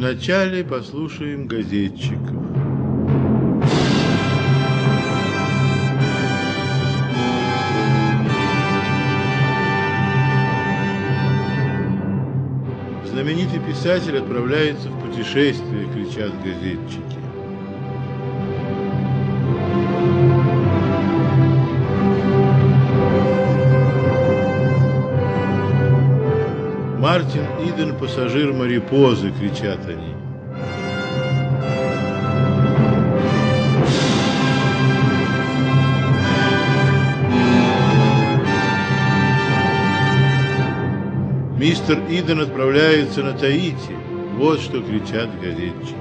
Вначале послушаем газетчиков. Знаменитый писатель отправляется в путешествие, кричат газетчики. Мартин Иден, пассажир морепозы, кричат они. Мистер Иден отправляется на Таити. Вот что кричат газетчики.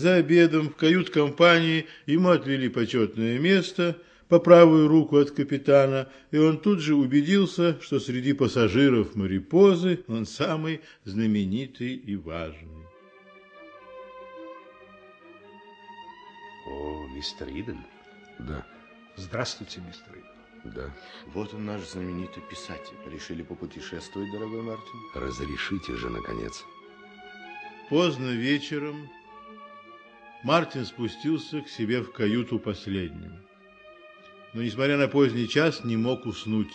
За обедом в кают-компании ему отвели почетное место – по правую руку от капитана, и он тут же убедился, что среди пассажиров морепозы он самый знаменитый и важный. О, мистер Иден. Да. Здравствуйте, мистер Иден. Да. Вот он наш знаменитый писатель. Решили попутешествовать, дорогой Мартин? Разрешите же, наконец. Поздно вечером Мартин спустился к себе в каюту последним но, несмотря на поздний час, не мог уснуть.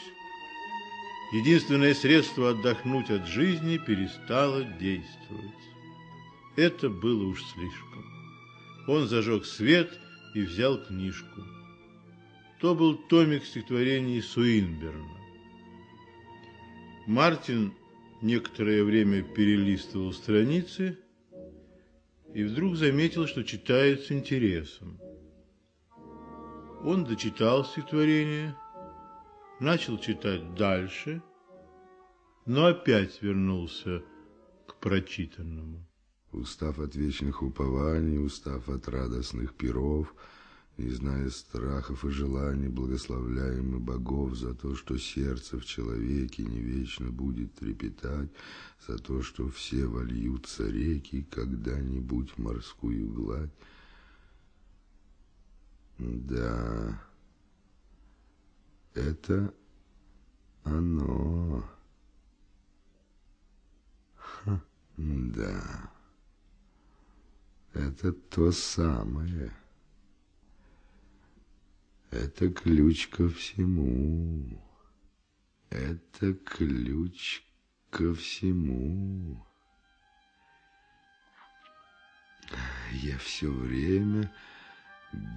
Единственное средство отдохнуть от жизни перестало действовать. Это было уж слишком. Он зажег свет и взял книжку. То был томик стихотворений Суинберна. Мартин некоторое время перелистывал страницы и вдруг заметил, что читает с интересом. Он дочитал стихотворение, начал читать дальше, но опять вернулся к прочитанному. Устав от вечных упований, устав от радостных пиров, не зная страхов и желаний, благословляем и богов за то, что сердце в человеке не вечно будет трепетать, за то, что все вольются реки когда-нибудь морскую гладь, да, это оно. Ха, да, это то самое. Это ключ ко всему. Это ключ ко всему. Я все время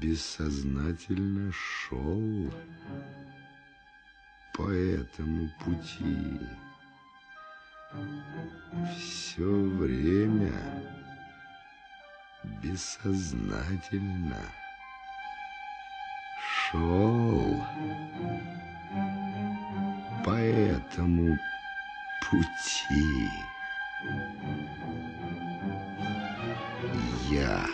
бессознательно шел по этому пути. Все время бессознательно шел по этому пути. Я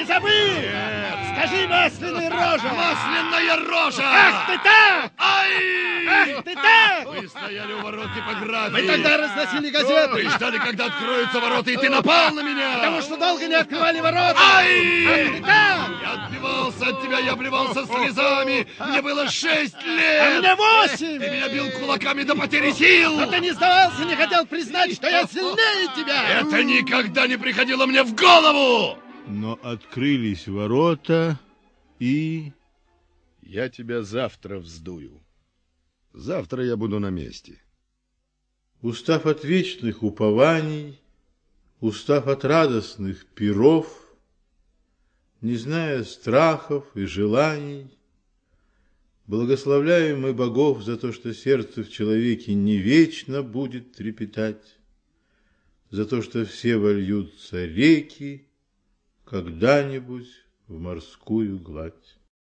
Не забыл! Нет! Скажи масляная рожа! Масляная рожа! Ах ты так! Ай! Ах ты так! Вы стояли у ворот типографии. Мы тогда разносили Вы газеты! ждали, когда откроются ворота, и ты напал на меня! Потому что долго не открывали ворота! Ай! Ах ты так! Я отбивался от тебя, я обливался слезами. Мне было шесть лет. А мне восемь! Ты меня бил кулаками до потери сил. Но ты не сдавался, не хотел признать, что я сильнее тебя! Это никогда не приходило мне в голову. Но открылись ворота, и... Я тебя завтра вздую. Завтра я буду на месте. Устав от вечных упований, устав от радостных пиров, не зная страхов и желаний, благословляем мы богов за то, что сердце в человеке не вечно будет трепетать, за то, что все вольются реки когда-нибудь в морскую гладь.